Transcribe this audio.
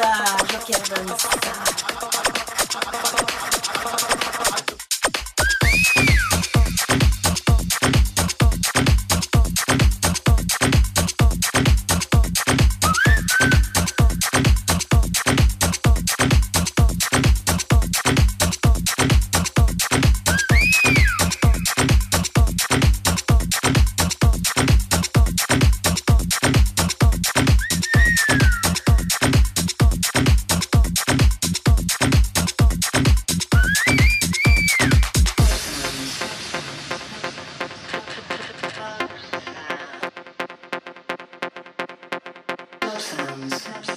dançar, eu quero dançar. sounds.